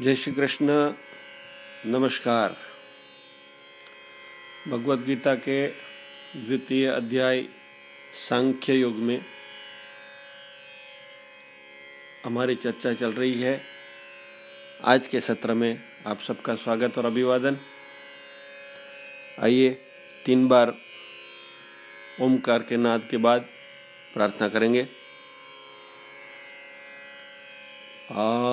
जय श्री कृष्ण। नमस्कार। भगवत गीता के द्वितीय अध्याय सांख्य युग में हमारी चर्चा चल रही है। आज के सत्र में आप सबका स्वागत और अभिवादन। आइए तीन बार ओमकार के नाद के बाद प्रार्थना करेंगे। आ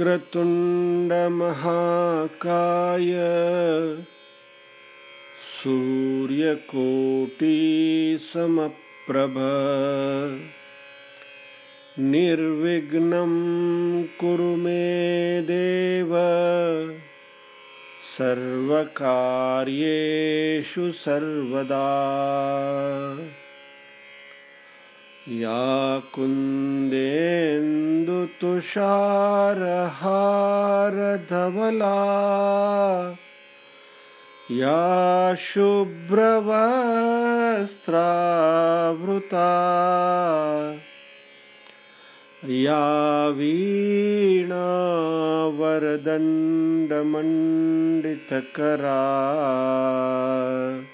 वक्रतुण्डमहाकाय सूर्यकोटिसमप्रभ निर्विघ्नं कुरु मे देव सर्वकार्येषु सर्वदा। या कुन्देन्दुतुषारहारधवला या शुभ्रवस्त्रावृता या वीणावरदण्डमण्डितकरा।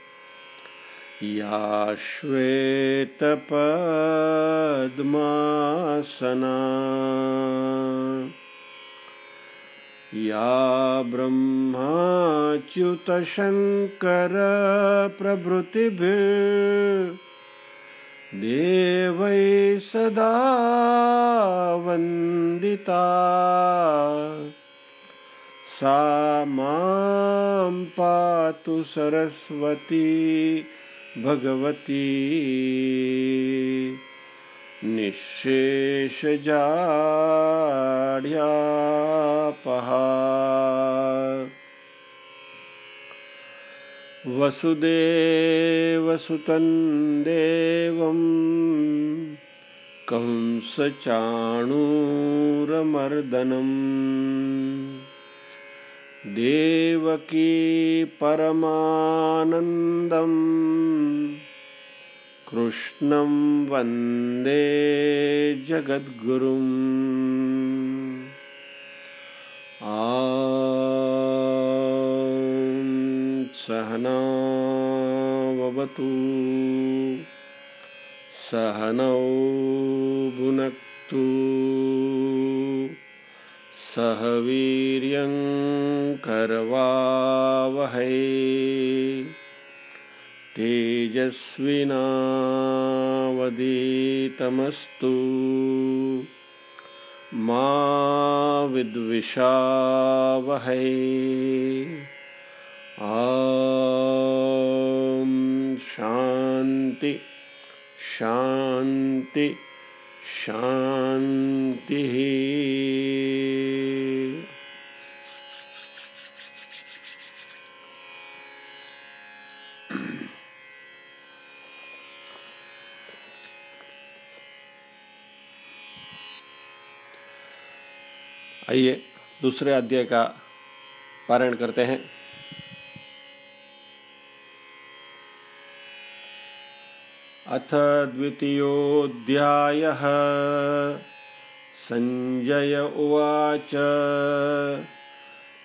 या श्वेतपद्मासना या ब्रह्माच्युतशङ्करप्रभृतिभिर्देवै सदा वन्दिता। सा माँ पातु सरस्वती भगवती। निःशेषजाड्यापहा वसुदेवसुतं देवं कंसचाणूरमर्दनम्। देवकी परमानन्दम् कृष्णं वंदे जगद्गुरुम् आ सहनावतु सहनौ भुनक्तु सह वीर्यङ्करवावहै तेजस्विनावदीतमस्तु मा विद्विषावहै। ॐ शान्ति शान्ति। शान्तिः आइए दूसरे अध्याय का पारायण करते हैं। अथ द्वितीयोऽध्यायः। सञ्जय उवाच।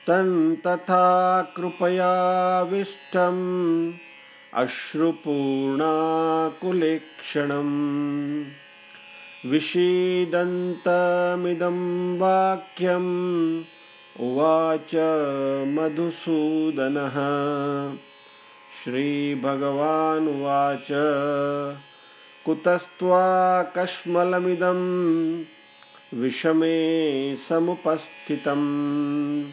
तन्तथा कृपयाविष्टम् अश्रुपूर्णाकुलेक्षणम्। विषीदन्तमिदं वाक्यम् उवाच मधुसूदनः। श्रीभगवानुवाच। कुतस्त्वाकश्मलमिदं विषमे समुपस्थितम्।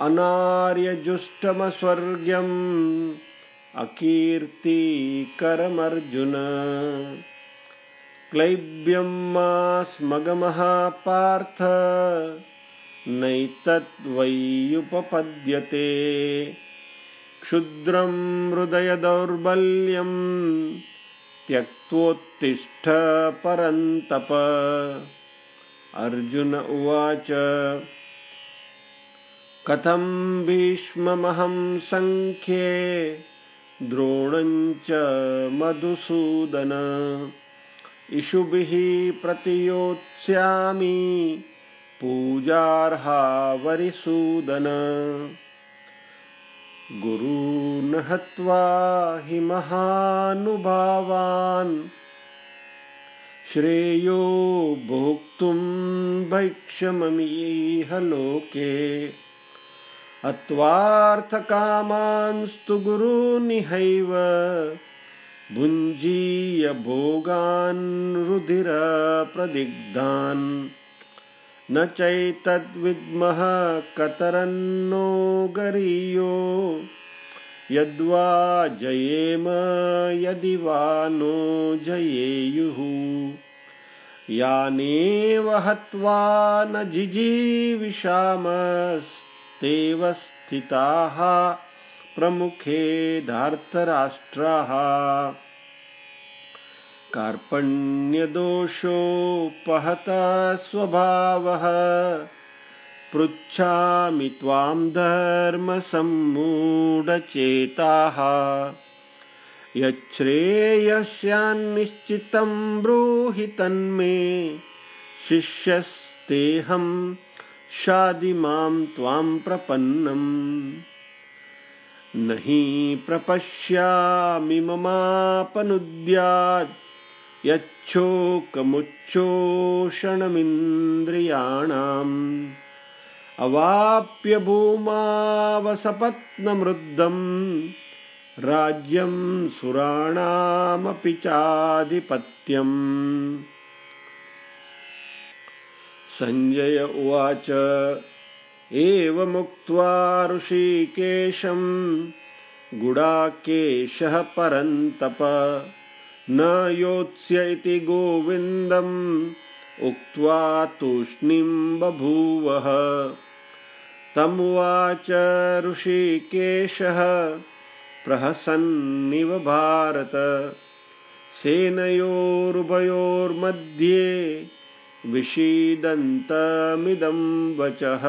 अनार्यजुष्टमस्वर्ग्यम् अकीर्तिकरमर्जुन। क्लैब्यं मा स्मगमः पार्थ नैतद्वैयुपपद्यते क्षुद्रं हृदयदौर्बल्यं त्यक्त्वोत्तिष्ठ परन्तप। अर्जुन उवाच कथं भीष्ममहं सङ्ख्ये द्रोणञ्च मधुसूदन। इषुभिः प्रतियोत्स्यामि पूजार्हा गुरून् हत्वा हि महानुभावान्। श्रेयो भोक्तुं भैक्षममीह लोके। अत्वार्थकामांस्तु गुरूनिहैव। भुञ्जीय भोगान् रुधिरप्रदिग्धान्। न चैतद्विद्मः कतरन्नो गरीयो। यद्वा जयेम यदि वा नो जयेयुः। यानेव हत्वा न जिजीविषामस्तेव स्थिताः प्रमुखे धार्तराष्ट्राः। कार्पण्यदोषोपहता स्वभावः। पृच्छामि त्वां धर्मसम्मूढचेताः। यच्छ्रेयस्यान्निश्चितं ब्रूहि तन्मे शिष्यस्तेऽहं शादिमां त्वां प्रपन्नम्। न हि प्रपश्यामि ममापनुद्यात्। यच्छोकमुच्छोषणमिन्द्रियाणाम् अवाप्य भूमावसपत्नमृद्धम् राज्यं सुराणामपि चाधिपत्यम् सञ्जय उवाच एवमुक्त्वा ऋषिकेशं गुडाकेशः परन्तप। न योत्स्य इति गोविन्दम् उक्त्वा तूष्णीं बभूवः। तमुवाच ऋषिकेशः प्रहसन्निव भारत। सेनयोरुभयोर्मध्ये विषीदन्तमिदं वचः।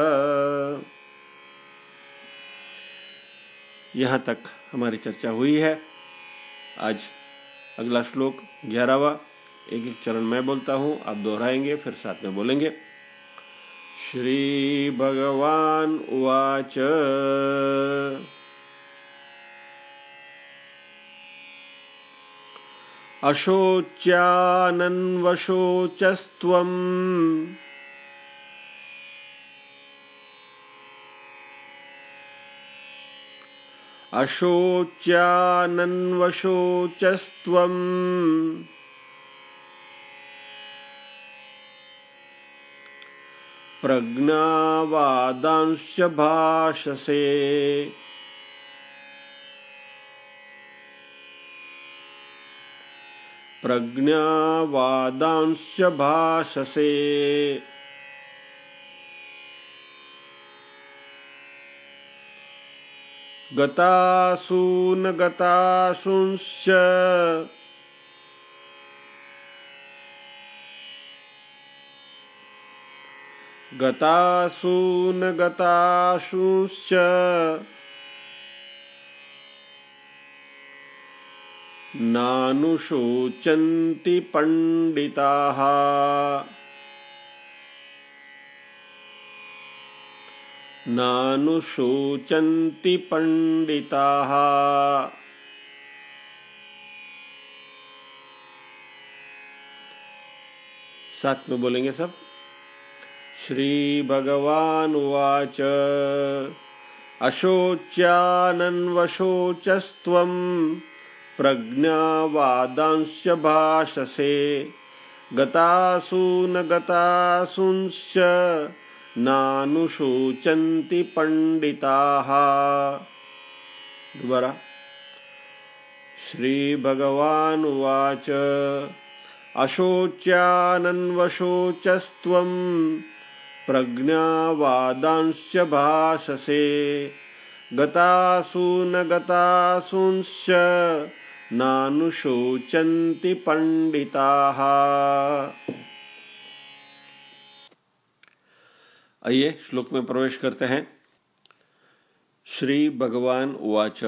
यहाँ तक हमारी चर्चा हुई है। आज अगला श्लोक ग्यारहवा। एक एक चरण मैं बोलता हूँ, आप दोहराएँगे, फिर साथ में बोलेंगे। श्री भगवान उवाच। अशोच्यानन्वशोचस्त्वम्। अशोच्यानन्वशोचस्त्वम्। प्रज्ञावादांश्च भाषसे। प्रज्ञावादांश्च भाषसे गतासु न गतासुंश्च गतासु न नानुशोचन्ति पण्डिताः नानुशोचन्ति पण्डिताः। साथ में बोलेंगे सब। श्री भगवान उवाच, अशोच्यानन्वशोचस्त्वं प्रज्ञावादांश्च भाषसे, गतासु न गतासुंश्च नानुशोचन्ति पण्डिताः दोबारा। श्रीभगवानुवाच अशोच्यानन्वशोचस्त्वं प्रज्ञावादांश्च भाषसे गतासु न गतासुंश्च नानुशोचन्ति पंडिताः। आइए श्लोक में प्रवेश करते हैं। श्री भगवान उवाच।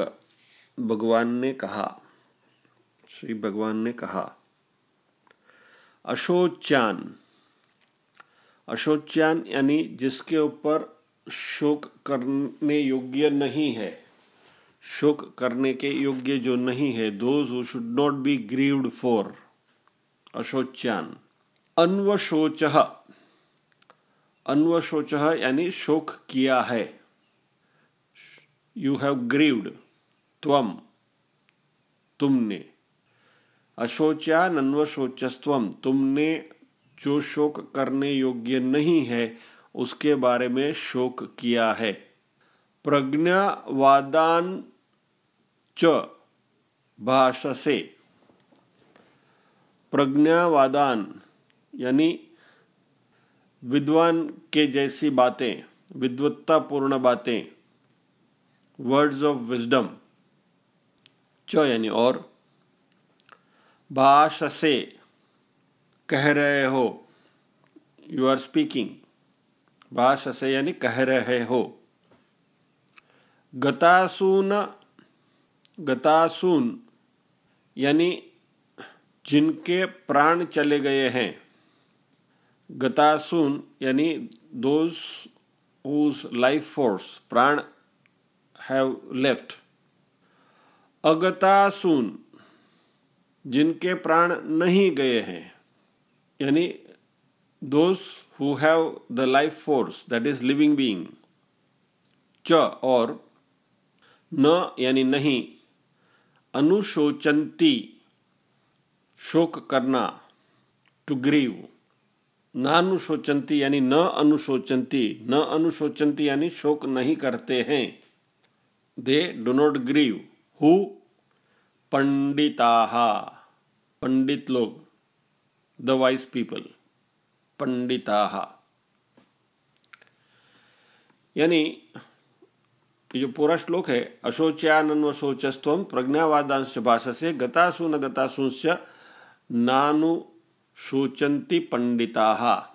भगवान ने कहा, श्री भगवान ने कहा, अशोच्यान। अशोच्यान यानी जिसके ऊपर शोक करने योग्य नहीं है। शोक करने के योग्य जो नहीं है those who should not be grieved for अशोच्यान। अन्वशोच। अन्वशोच यानी शोक किया है। यू हैव ग्रीव्ड त्वम तुमने। अशोच्या नन्वशोचस्वम तुमने जो शोक करने योग्य नहीं है, उसके बारे में शोक किया है। प्रज्ञावादान च भाषसे। प्रज्ञावादान यानी विद्वान के जैसी बातें, विद्वत्तापूर्ण बातें वर्ड्स ऑफ़ विजडम च यानी और, भाषसे कह रहे हो यू आर स्पीकिंग भाषसे यानी कह रहे हो। गतासून गतासून यानी जिनके प्राण चले गए हैं गतासून, यानी दोज हुज लाइफ फोर्स प्राण हैव लेफ़्ट अगतासून, जिनके प्राण नहीं गए हैं, यानी those who have the life force that is living being च और न, यानी नहीं, अनुशोचंती, शोक करना टू ग्रीव नानुशोचंती यानी न अनुशोचंती न अनुशोचंती यानी शोक नहीं करते हैं। They do not grieve. Who? Pandita पंडित लोग। The wise people. पंडिता यानी जो पूरा श्लोक है अशोच्यानन्व शोचस्व प्रज्ञावादांश भाषा से गतासु न गतासुंश नानु शोचंती पंडिता।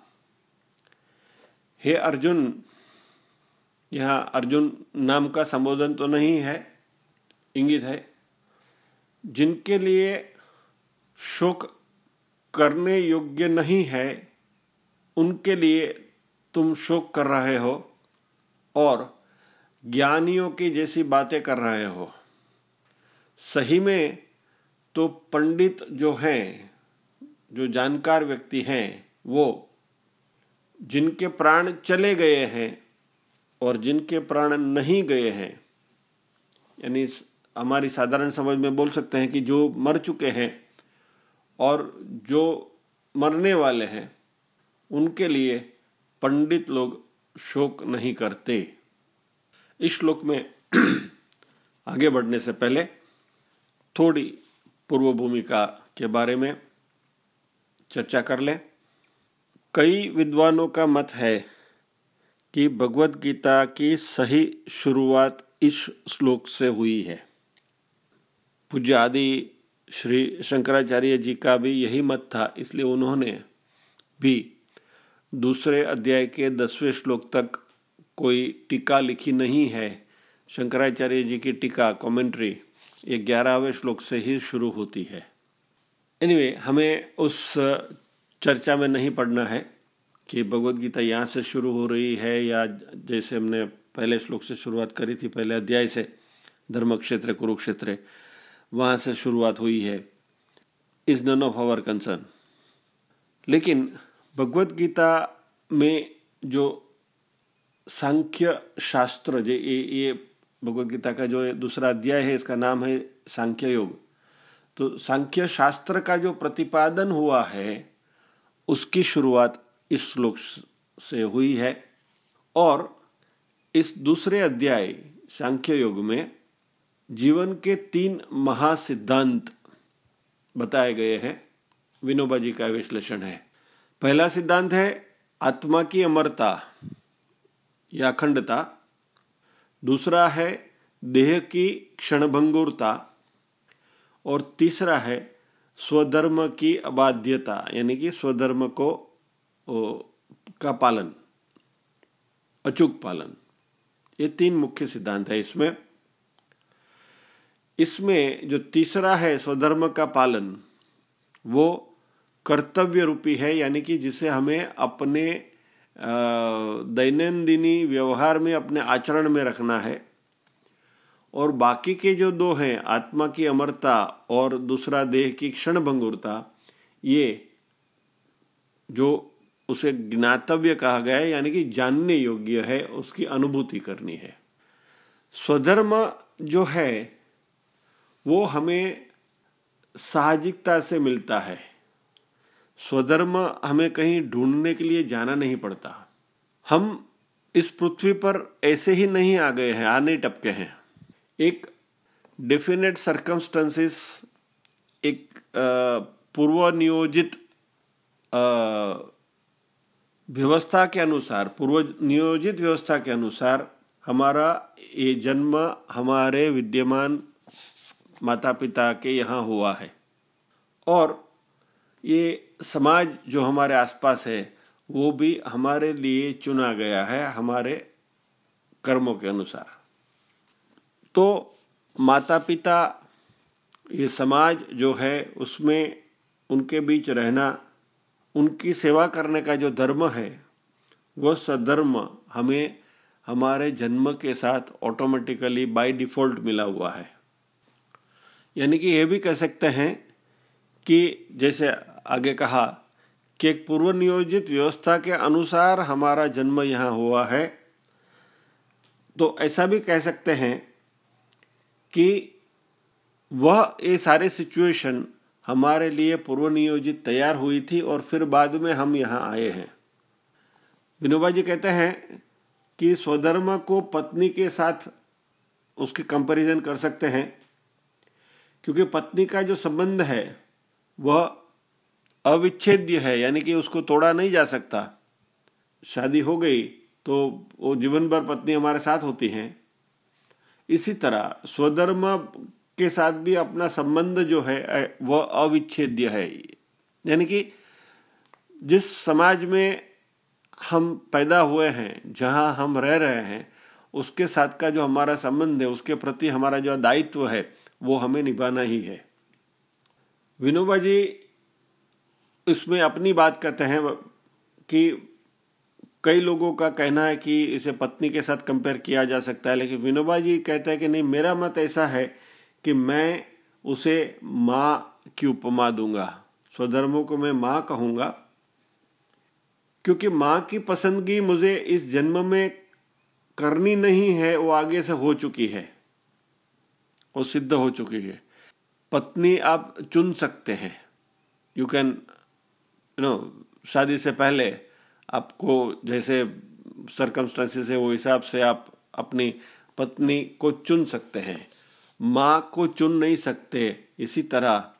हे अर्जुन, यहाँ अर्जुन नाम का संबोधन तो नहीं है, इंगित है। जिनके लिए शोक करने योग्य नहीं है, उनके लिए तुम शोक कर रहे हो और ज्ञानियों की जैसी बातें कर रहे हो। सही में तो पंडित जो हैं जो जानकार व्यक्ति हैं, वो जिनके प्राण चले गए हैं और जिनके प्राण नहीं गए हैं, यानी हमारी साधारण समझ में बोल सकते हैं कि जो मर चुके हैं और जो मरने वाले हैं, उनके लिए पंडित लोग शोक नहीं करते। इस श्लोक में आगे बढ़ने से पहले थोड़ी पूर्व भूमिका के बारे में चर्चा कर लें। कई विद्वानों का मत है कि भगवत गीता की सही शुरुआत इस श्लोक से हुई है। पूज्य आदि श्री शंकराचार्य जी का भी यही मत था, इसलिए उन्होंने भी दूसरे अध्याय के दसवें श्लोक तक कोई टीका लिखी नहीं है। शंकराचार्य जी की टीका, कमेंट्री, ये ग्यारहवें श्लोक से ही शुरू होती है। एनीवे anyway, हमें उस चर्चा में नहीं पढ़ना है कि भगवत गीता यहाँ से शुरू हो रही है या जैसे हमने पहले श्लोक से शुरुआत करी थी पहले अध्याय से धर्म क्षेत्र कुरुक्षेत्र वहाँ से शुरुआत हुई है। Is none of our concern लेकिन भगवत गीता में जो सांख्य शास्त्र जो ये ये गीता का जो दूसरा अध्याय है इसका नाम है सांख्य योग। तो सांख्य शास्त्र का जो प्रतिपादन हुआ है, उसकी शुरुआत इस श्लोक से हुई है। और इस दूसरे अध्याय सांख्य योग में जीवन के तीन महासिद्धांत बताए गए हैं। विनोबा जी का विश्लेषण है। पहला सिद्धांत है आत्मा की अमरता या अखंडता। दूसरा है देह की क्षणभंगुरता। और तीसरा है स्वधर्म की अबाध्यता यानी कि स्वधर्म को ओ, का पालन अचूक पालन। ये तीन मुख्य सिद्धांत है इसमें। इसमें जो तीसरा है स्वधर्म का पालन वो कर्तव्य रूपी है यानी कि जिसे हमें अपने दैनंदिनी व्यवहार में अपने आचरण में रखना है। और बाकी के जो दो हैं, आत्मा की अमरता और दूसरा देह की क्षण भंगुरता ये जो उसे ज्ञातव्य कहा गया है, यानी कि जानने योग्य है, उसकी अनुभूति करनी है। स्वधर्म जो है, वो हमें साहजिकता से मिलता है। स्वधर्म हमें कहीं ढूँढने के लिए जाना नहीं पड़ता। हम इस पृथ्वी पर ऐसे ही नहीं आ गए हैं, आने टपके हैं। एक डेफिनेट सर्कमस्टेंसेस एक पूर्व नियोजित व्यवस्था के अनुसार पूर्व नियोजित व्यवस्था के अनुसार हमारा ये जन्म हमारे विद्यमान माता पिता के यहाँ हुआ है। और ये समाज जो हमारे आसपास है, वो भी हमारे लिए चुना गया है, हमारे कर्मों के अनुसार। तो माता पिता ये समाज जो है, उसमें उनके बीच रहना, उनकी सेवा करने का जो धर्म है, वह सधर्म हमें हमारे जन्म के साथ ऑटोमेटिकली बाय डिफ़ॉल्ट मिला हुआ है। यानी कि यह भी कह सकते हैं कि जैसे आगे कहा कि एक पूर्व नियोजित व्यवस्था के अनुसार हमारा जन्म यहाँ हुआ है तो ऐसा भी कह सकते हैं कि वह ये सारे सिचुएशन हमारे लिए पूर्व नियोजित तैयार हुई थी और फिर बाद में हम यहाँ आए हैं। विनोबा जी कहते हैं कि स्वधर्म को पत्नी के साथ उसकी कंपैरिजन कर सकते हैं, क्योंकि पत्नी का जो संबंध है, वह अविच्छेद्य है, यानी कि उसको तोड़ा नहीं जा सकता। शादी हो गई तो वो जीवन भर पत्नी हमारे साथ होती हैं। इसी तरह स्वधर्म के साथ भी अपना संबंध जो है वह अविच्छेद्य है। यानी कि जिस समाज में हम पैदा हुए हैं, जहाँ हम रह रहे हैं, उसके साथ का जो हमारा संबंध है, उसके प्रति हमारा जो दायित्व है, वो हमें निभाना ही है। विनोबा जी इसमें अपनी बात कहते हैं कि कई लोगों का कहना है कि इसे पत्नी के साथ कंपेयर किया जा सकता है, लेकिन विनोबा जी कहते हैं कि नहीं, मेरा मत ऐसा है कि मैं उसे माँ की उपमा दूँगा, स्वधर्मों को मैं माँ कहूँगा, क्योंकि माँ की पसंदगी मुझे इस जन्म में करनी नहीं है, वो आगे से हो चुकी है, वो सिद्ध हो चुकी है। पत्नी आप चुन सकते हैं। यू कैन यू नो शादी से पहले आपको जैसे सरकमस्टांसिस है, वो हिसाब से आप अपनी पत्नी को चुन सकते हैं। माँ को चुन नहीं सकते। इसी तरह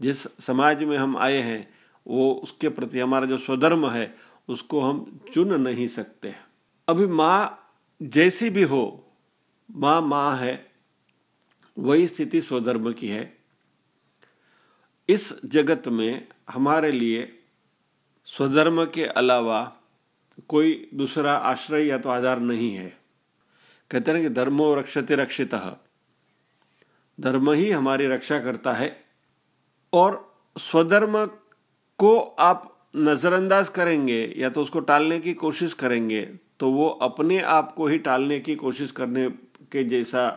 जिस समाज में हम आए हैं, वो उसके प्रति हमारा जो स्वधर्म है, उसको हम चुन नहीं सकते। अभी माँ जैसी भी हो, माँ माँ है, वही स्थिति स्वधर्म की है। इस जगत में हमारे लिए स्वधर्म के अलावा कोई दूसरा आश्रय या तो आधार नहीं है। कहते हैं कि धर्मो रक्षते रक्षित। धर्म ही हमारी रक्षा करता है और स्वधर्म को आप नज़रअंदाज करेंगे या तो उसको टालने की कोशिश करेंगे तो वो अपने आप को ही टालने की कोशिश करने के जैसा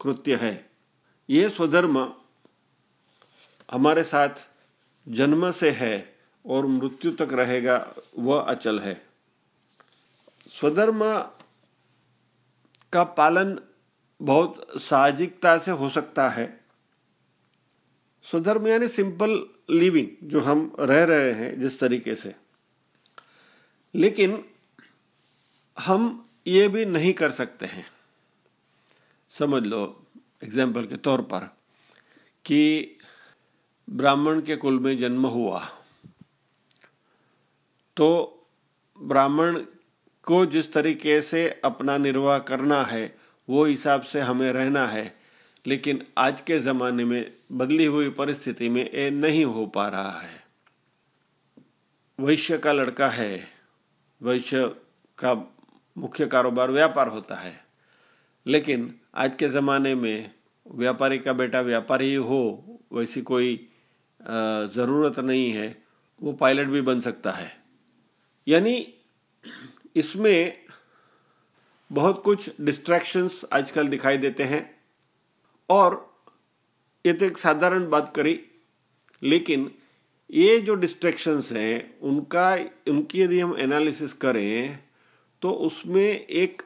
कृत्य है। ये स्वधर्म हमारे साथ जन्म से है। और मृत्यु तक रहेगा, वह अचल है। स्वधर्म का पालन बहुत साहजिकता से हो सकता है। स्वधर्म यानी सिंपल लिविंग जो हम रह रहे हैं जिस तरीके से। लेकिन हम ये भी नहीं कर सकते हैं। समझ लो एग्ज़ाम्पल के तौर पर, कि ब्राह्मण के कुल में जन्म हुआ। तो ब्राह्मण को जिस तरीके से अपना निर्वाह करना है, वो हिसाब से हमें रहना है। लेकिन आज के ज़माने में, बदली हुई परिस्थिति में ये नहीं हो पा रहा है। वैश्य का लड़का है। वैश्य का मुख्य कारोबार व्यापार होता है। लेकिन आज के ज़माने में, व्यापारी का बेटा व्यापारी हो वैसी कोई ज़रूरत नहीं है, वो पायलट भी बन सकता है। यानी इसमें बहुत कुछ डिस्ट्रैक्शंस आजकल दिखाई देते हैं। और ये तो एक साधारण बात करी, लेकिन ये जो डिस्ट्रैक्शंस हैं, उनका, उनकी यदि हम एनालिसिस करें तो उसमें एक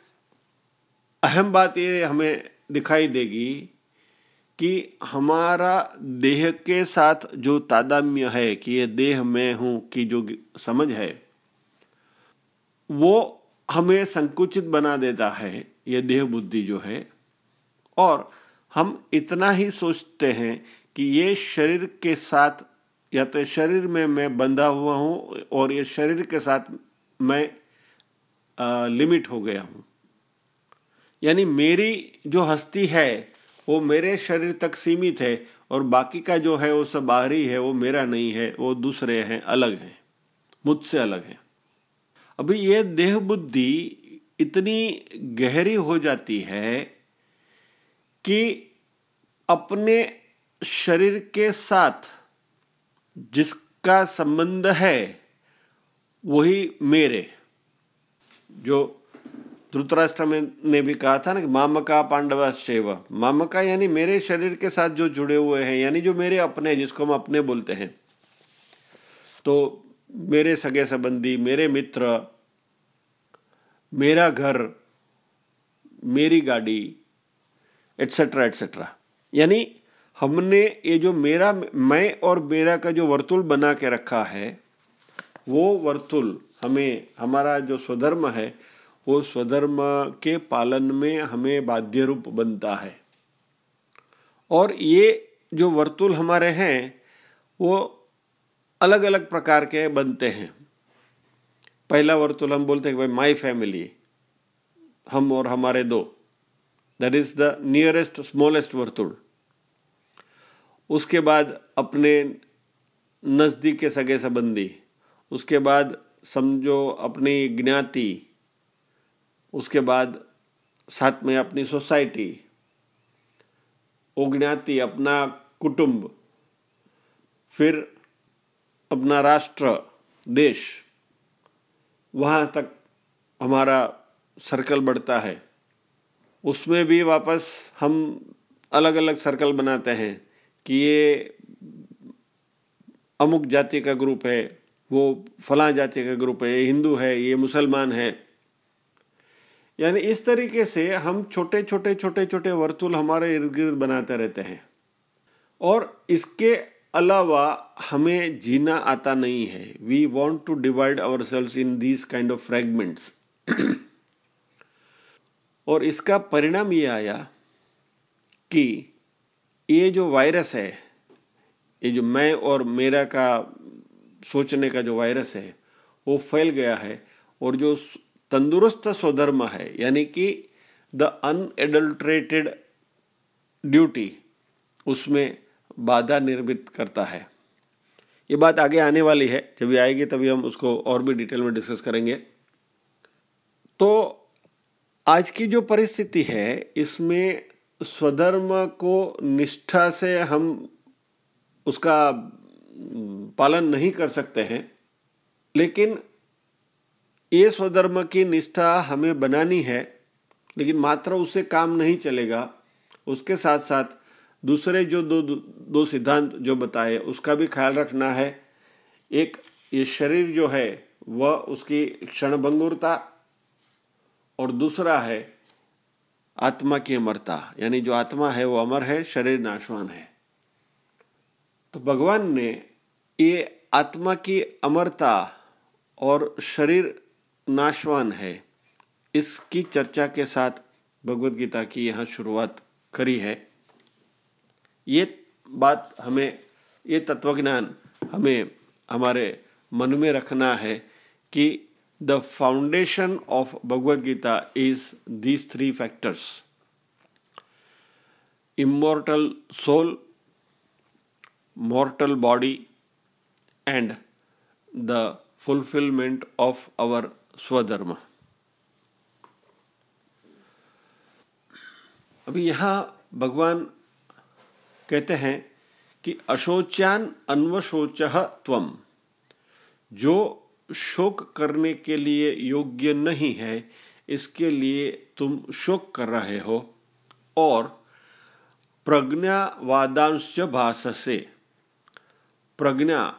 अहम बात ये हमें दिखाई देगी कि हमारा देह के साथ जो तादाम्य है, कि ये देह में हूँ, की जो समझ है वो हमें संकुचित बना देता है ये देह बुद्धि जो है। और हम इतना ही सोचते हैं कि ये शरीर के साथ या तो शरीर में मैं बंधा हुआ हूँ और ये शरीर के साथ मैं आ, लिमिट हो गया हूँ। यानी मेरी जो हस्ती है वो मेरे शरीर तक सीमित है और बाकी का जो है वो सब बाहरी है वो मेरा नहीं है वो दूसरे हैं अलग हैं मुझसे अलग है। अभी ये देह बुद्धि इतनी गहरी हो जाती है कि अपने शरीर के साथ जिसका संबंध है, वही मेरे। जो धृतराष्ट्र ने भी कहा था ना कि मामका पांडवा शेव मामका यानी मेरे शरीर के साथ जो जुड़े हुए हैं, यानी जो मेरे अपने जिसको हम अपने बोलते हैं। तो मेरे सगे संबंधी, मेरे मित्र, मेरा घर, मेरी गाड़ी एट्सेट्रा एट्सेट्रा यानी हमने ये जो मेरा, मैं और मेरा का जो वर्तुल बना के रखा है, वो वर्तुल हमें, हमारा जो स्वधर्म है, वो स्वधर्म के पालन में हमें बाध्य रूप बनता है। और ये जो वर्तुल हमारे हैं, वो अलग अलग प्रकार के बनते हैं। पहला वर्तुल हम बोलते हैं भाई माई फैमिली हम और हमारे दो। That is the nearest smallest Vartul. उसके बाद अपने नज़दीक के सगे संबंधी। उसके बाद समझो अपनी ज्ञाति। उसके बाद साथ में अपनी सोसाइटी ज्ञाति, अपना कुटुंब। फिर अपना राष्ट्र, देश, वहाँ तक हमारा सर्कल बढ़ता है। उसमें भी वापस हम अलग अलग सर्कल बनाते हैं कि ये अमुक जाति का ग्रुप है, वो फला जाति का ग्रुप है, ये हिंदू है, ये मुसलमान है। यानी इस तरीके से हम छोटे छोटे छोटे छोटे वर्तुल हमारे इर्द गिर्द बनाते रहते हैं। और इसके अलावा हमें जीना आता नहीं है। We want to divide our selves in these kind of fragments और इसका परिणाम ये आया कि ये जो वायरस है, ये जो मैं और मेरा का सोचने का जो वायरस है, वो फैल गया है। और जो तंदुरुस्त स्वधर्म है, यानी कि द अनएडल्ट्रेटेड ड्यूटी उसमें बाधा निर्मित करता है। ये बात आगे आने वाली है। जब ये आएगी तभी हम उसको और भी डिटेल में डिस्कस करेंगे। तो आज की जो परिस्थिति है, इसमें स्वधर्म को निष्ठा से हम उसका पालन नहीं कर सकते हैं। लेकिन ये स्वधर्म की निष्ठा हमें बनानी है, लेकिन मात्र उससे काम नहीं चलेगा। उसके साथ साथ दूसरे जो दो दो सिद्धांत जो बताए, उसका भी ख्याल रखना है। एक, ये शरीर जो है, वह उसकी क्षणभंगुरता और दूसरा है, आत्मा की अमरता। यानी जो आत्मा है, वो अमर है, शरीर नाशवान है। तो भगवान ने ये आत्मा की अमरता और शरीर नाशवान है, इसकी चर्चा के साथ भगवत गीता की यहाँ शुरुआत करी है। ये बात हमें, ये तत्वज्ञान हमें, हमारे मन में रखना है कि the foundation of Bhagavad Gita is these three factors immortal soul mortal body, and the fulfillment of our स्वधर्म अभी यहाँ भगवान कहते हैं कि अशोच्यान अन्वशोच त्वम जो शोक करने के लिए योग्य नहीं है, इसके लिए तुम शोक कर रहे हो। और प्रज्ञावादांश भाष से प्रज्ञा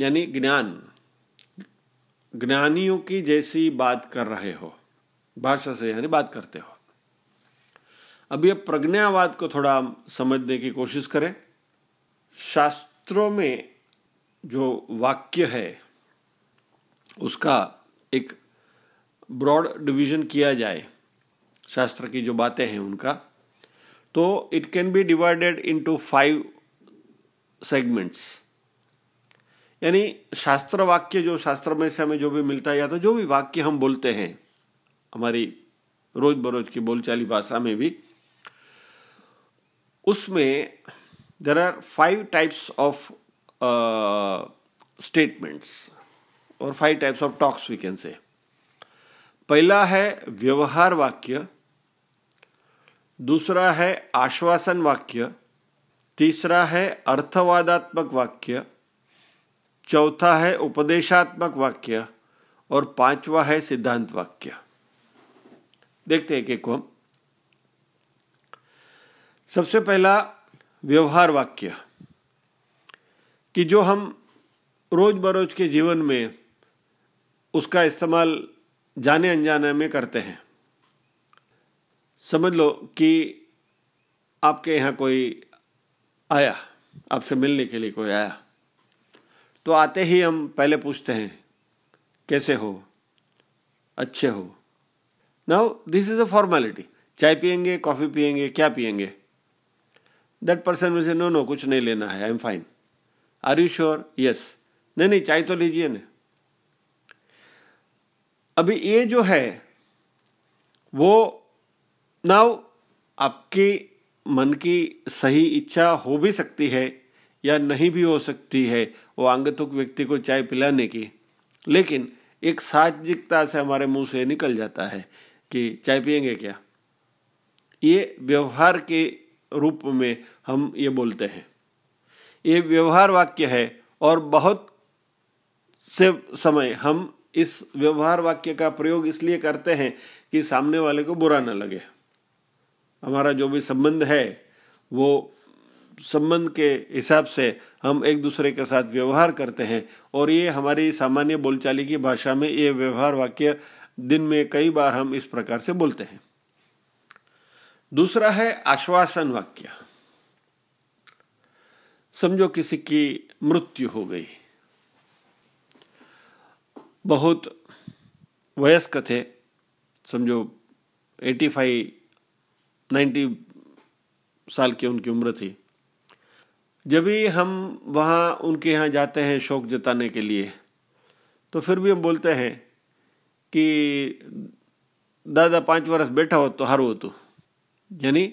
यानी ज्ञान। ज्ञानियों की जैसी बात कर रहे हो। भाषा से यानी बात करते हो। अब ये प्रज्ञावाद को थोड़ा हम समझने की कोशिश करें। शास्त्रों में जो वाक्य है, उसका एक ब्रॉड डिवीज़न किया जाए, शास्त्र की जो बातें हैं उनका तो it can be divided into five segments यानी शास्त्र वाक्य जो शास्त्र में से हमें जो भी मिलता है, या तो जो भी वाक्य हम बोलते हैं, हमारी रोज बरोज की बोलचाली भाषा में भी उसमें there are five types of statements और five types of talks we can say पहला है व्यवहार वाक्य, दूसरा है आश्वासन वाक्य, तीसरा है अर्थवादात्मक वाक्य, चौथा है उपदेशात्मक वाक्य और पांचवा है सिद्धांत वाक्य. देखते हैं एक हम. सबसे पहला व्यवहार वाक्य, कि जो हम रोज बरोज के जीवन में उसका इस्तेमाल जाने अनजाने में करते हैं। समझ लो कि आपके यहाँ कोई आया, आपसे मिलने के लिए कोई आया तो आते ही हम पहले पूछते हैं, कैसे हो? अच्छे हो? Now this is a formality चाय पियेंगे, कॉफ़ी पियेंगे, क्या पियेंगे? That person will say no no कुछ नहीं लेना है I am fine are you sure yes नहीं नहीं, चाय तो लीजिए ना। अभी ये जो है, वो नाउ आपकी मन की सही इच्छा हो भी सकती है या नहीं भी हो सकती है, वो आंगतुक व्यक्ति को चाय पिलाने की। लेकिन एक साहजिकता से हमारे मुँह से निकल जाता है कि चाय पियेंगे क्या? ये व्यवहार के रूप में हम ये बोलते हैं। ये व्यवहार वाक्य है और बहुत से समय हम इस व्यवहार वाक्य का प्रयोग इसलिए करते हैं कि सामने वाले को बुरा न लगे। हमारा जो भी संबंध है, वो संबंध के हिसाब से हम एक दूसरे के साथ व्यवहार करते हैं और ये हमारी सामान्य बोलचाली की भाषा में ये व्यवहार वाक्य दिन में कई बार हम इस प्रकार से बोलते हैं। दूसरा है आश्वासन वाक्य। समझो किसी की मृत्यु हो गई। बहुत वयस्क थे, समझो एटी फाइव नाइन्टी साल की उनकी उम्र थी। जब भी हम वहाँ उनके यहाँ जाते हैं शोक जताने के लिए तो फिर भी हम बोलते हैं कि, दादा, पाँच वर्ष बैठा हो तो हर तो। यानी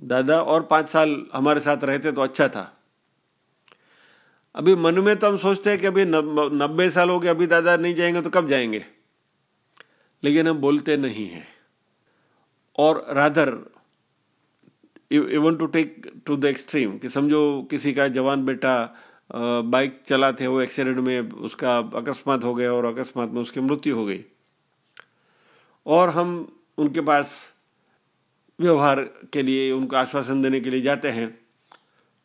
दादा और पाँच साल हमारे साथ रहते तो अच्छा था। अभी मन में तो हम सोचते हैं कि अभी नब्बे साल हो गए, अभी दादा नहीं जाएँगे तो कब जाएँगे? लेकिन हम बोलते नहीं हैं। और rather even to take to the extreme कि समझो किसी का जवान बेटा बाइक चलाते हुए एक्सीडेंट में उसका अकस्मात हो गया और अकस्मात में उसकी मृत्यु हो गई। और हम उनके पास व्यवहार के लिए, उनको आश्वासन देने के लिए जाते हैं।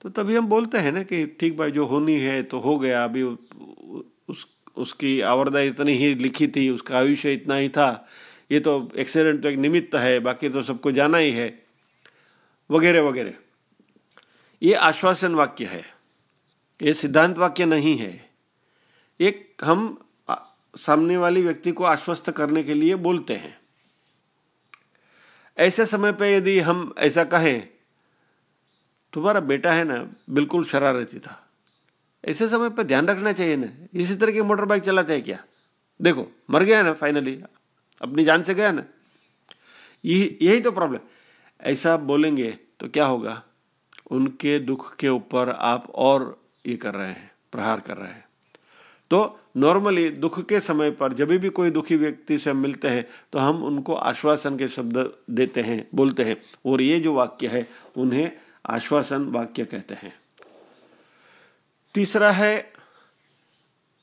तो तभी हम बोलते हैं ना कि ठीक भाई, जो होनी है तो हो गया। अभी उस, उसकी आवरदा इतनी ही लिखी थी, उसका आयुष्य इतना ही था। ये तो एक्सीडेंट तो एक निमित्त है, बाकी तो सबको जाना ही है। वगैरह वगैरह। ये आश्वासन वाक्य है। ये सिद्धांत वाक्य नहीं है। एक हम सामने वाली व्यक्ति को आश्वस्त करने के लिए बोलते हैं। ऐसे समय पे यदि हम ऐसा कहें, तुम्हारा बेटा है ना, बिल्कुल शरारती था। ऐसे समय पे ध्यान रखना चाहिए ना, इसी तरह की मोटर बाइक चलाते हैं क्या? देखो, मर गया ना फाइनली अपनी जान से गया ना। यही यही तो प्रॉब्लम ऐसा बोलेंगे तो क्या होगा? उनके दुख के ऊपर आप और ये कर रहे हैं, प्रहार कर रहे हैं। तो नॉर्मली दुख के समय पर जब भी कोई दुखी व्यक्ति से हम मिलते हैं तो हम उनको आश्वासन के शब्द देते हैं, बोलते हैं। और ये जो वाक्य है, उन्हें आश्वासन वाक्य कहते हैं। तीसरा है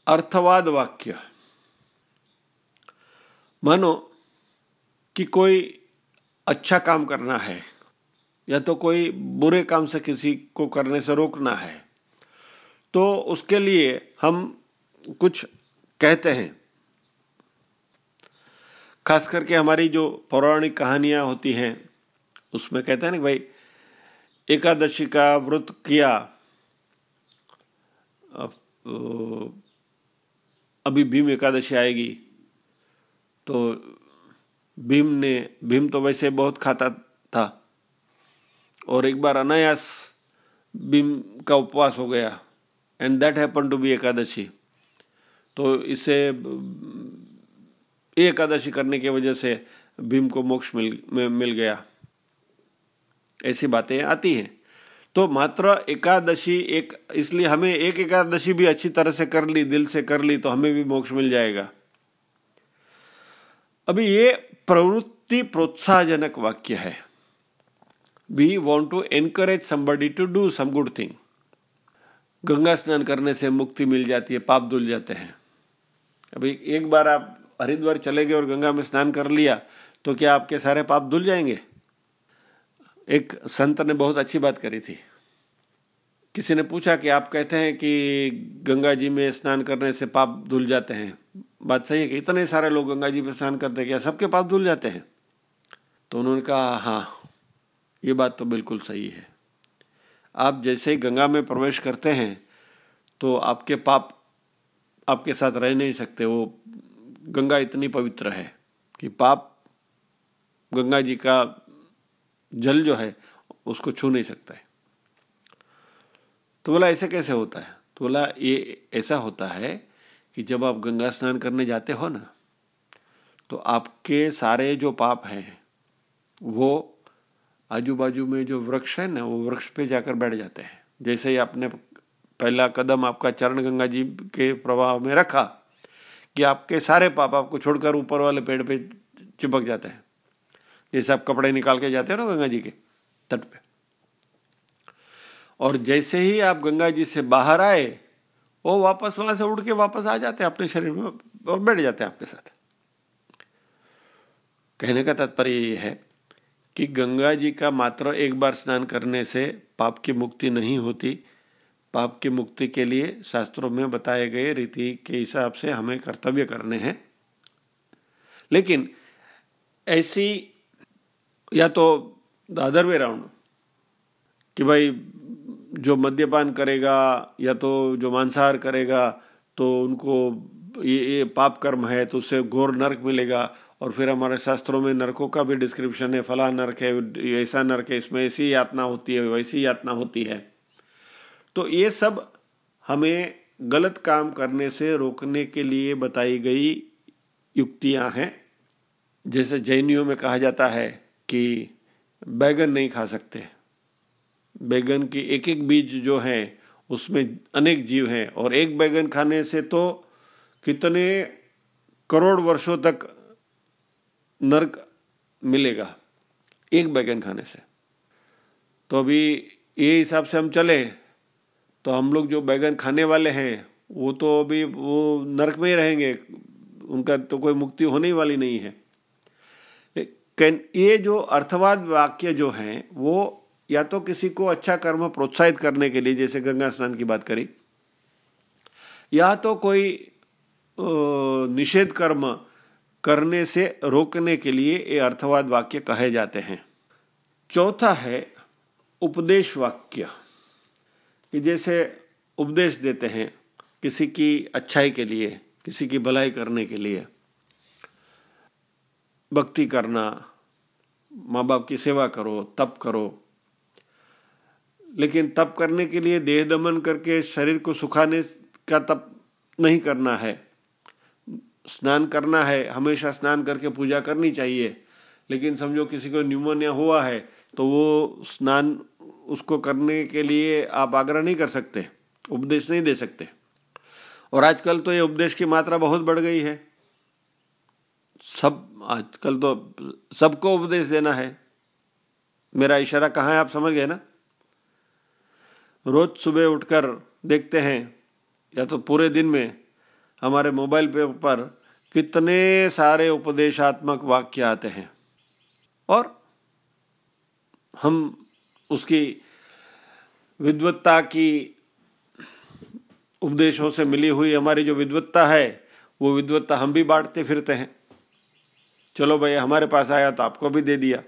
अर्थवाद वाक्य। मानो कि कोई अच्छा काम करना है, या तो कोई बुरे काम से किसी को करने से रोकना है तो उसके लिए हम कुछ कहते हैं। खास करके हमारी जो पौराणिक कहानियाँ होती हैं, उसमें कहते हैं ना भाई, एकादशी का व्रत किया। अभी भीम एकादशी आएगी तो भीम ने, भीम तो वैसे बहुत खाता था, और एक बार अनायास भीम का उपवास हो गया। And that happen to be Ekadashi. तो इसे एकादशी करने की वजह से भीम को मोक्ष मिल मिल गया। ऐसी बातें आती हैं। तो मात्र एकादशी एक, इसलिए हमें एक एकादशी भी अच्छी तरह से कर ली, दिल से कर ली तो हमें भी मोक्ष मिल जाएगा। अभी ये प्रवृत्ति प्रोत्साहजनक वाक्य है। We want to encourage somebody to do some good thing Ganga स्नान करने से मुक्ति मिल जाती है, पाप धुल जाते हैं। अभी एक बार आप हरिद्वार चले गए और गंगा में स्नान कर लिया तो क्या आपके सारे पाप धुल जाएँगे? एक संत ने बहुत अच्छी बात करी थी। किसी ने पूछा कि आप कहते हैं कि गंगा जी में स्नान करने से पाप धुल जाते हैं। बात सही है कि इतने सारे लोग गंगा जी में स्नान करते हैं, क्या सबके पाप धुल जाते हैं? तो उन्होंने कहा हाँ ये बात तो बिल्कुल सही है। आप जैसे ही गंगा में प्रवेश करते हैं तो आपके पाप आपके साथ रह नहीं सकते, वो गंगा इतनी पवित्र है कि पाप गंगा जी का जल जो है, उसको छू नहीं सकता है। तो बोला, ऐसे कैसे होता है? तो बोला, ये ऐसा होता है कि जब आप गंगा स्नान करने जाते हो ना तो आपके सारे जो पाप हैं, वो आजू बाजू में जो वृक्ष है ना, वो वृक्ष पे जाकर बैठ जाते हैं। जैसे ही आपने पहला कदम आपका चरण गंगा जी के प्रभाव में रखा कि आपके सारे पाप आपको छोड़कर ऊपर वाले पेड़ पे चिपक जाते हैं। जैसे आप कपड़े निकाल के जाते हो ना गंगा जी के तट पे। और जैसे ही आप गंगा जी से बाहर आए, वो वापस वहाँ से उड़ के वापस आ जाते हैं, अपने शरीर में और बैठ जाते हैं आपके साथ। कहने का तात्पर्य ये है कि गंगा जी का मात्र एक बार स्नान करने से पाप की मुक्ति नहीं होती पाप की मुक्ति के लिए शास्त्रों में बताए गए रीति के हिसाब से हमें कर्तव्य करने हैं। लेकिन ऐसी, या तो अदर वे राउंड कि भाई जो मद्यपान करेगा, या तो जो मांसाहार करेगा तो उनको ये ये पाप कर्म है तो उससे घोर नरक मिलेगा। और फिर हमारे शास्त्रों में नरकों का भी डिस्क्रिप्शन है फला नरक है, ऐसा नरक है, इसमें ऐसी यातना होती है, वैसी यातना होती है। तो ये सब हमें गलत काम करने से रोकने के लिए बताई गई युक्तियाँ हैं। जैसे जैनियों में कहा जाता है कि बैगन नहीं खा सकते। बैगन के एक एक बीज जो है, उसमें अनेक जीव हैं और एक बैगन खाने से तो कितने करोड़ वर्षों तक नरक मिलेगा एक बैगन खाने से। तो अभी ये हिसाब से हम चले। तो हम लोग जो बैगन खाने वाले हैं, वो तो अभी, वो नरक में ही रहेंगे। उनका तो कोई मुक्ति होने वाली नहीं है। ये जो अर्थवाद वाक्य जो हैं, वो या तो किसी को अच्छा कर्म प्रोत्साहित करने के लिए, जैसे गंगा स्नान की बात करी, या तो कोई निषेध कर्म करने से रोकने के लिए ये अर्थवाद वाक्य कहे जाते हैं। चौथा है उपदेश वाक्य। कि जैसे उपदेश देते हैं किसी की अच्छाई के लिए, किसी की भलाई करने के लिए, भक्ति करना माँ बाप की सेवा करो, तप करो। लेकिन तप करने के लिए देह दमन करके शरीर को सुखाने का तप नहीं करना है। स्नान करना है, हमेशा स्नान करके पूजा करनी चाहिए। लेकिन समझो किसी को न्यूमोनिया हुआ है तो वो स्नान उसको करने के लिए आप आग्रह नहीं कर सकते, उपदेश नहीं दे सकते। और आजकल तो ये उपदेश की मात्रा बहुत बढ़ गई है। सब, आजकल तो सबको उपदेश देना है। मेरा इशारा कहाँ है आप समझ गए ना? रोज सुबह उठकर देखते हैं, या तो पूरे दिन में हमारे मोबाइल पे पर कितने सारे उपदेशात्मक वाक्य आते हैं। और हम उसकी विद्वत्ता की उपदेशों से मिली हुई हमारी जो विद्वत्ता है, वो विद्वत्ता हम भी बांटते फिरते हैं। चलो भाई, हमारे पास आया तो आपको भी दे दिया।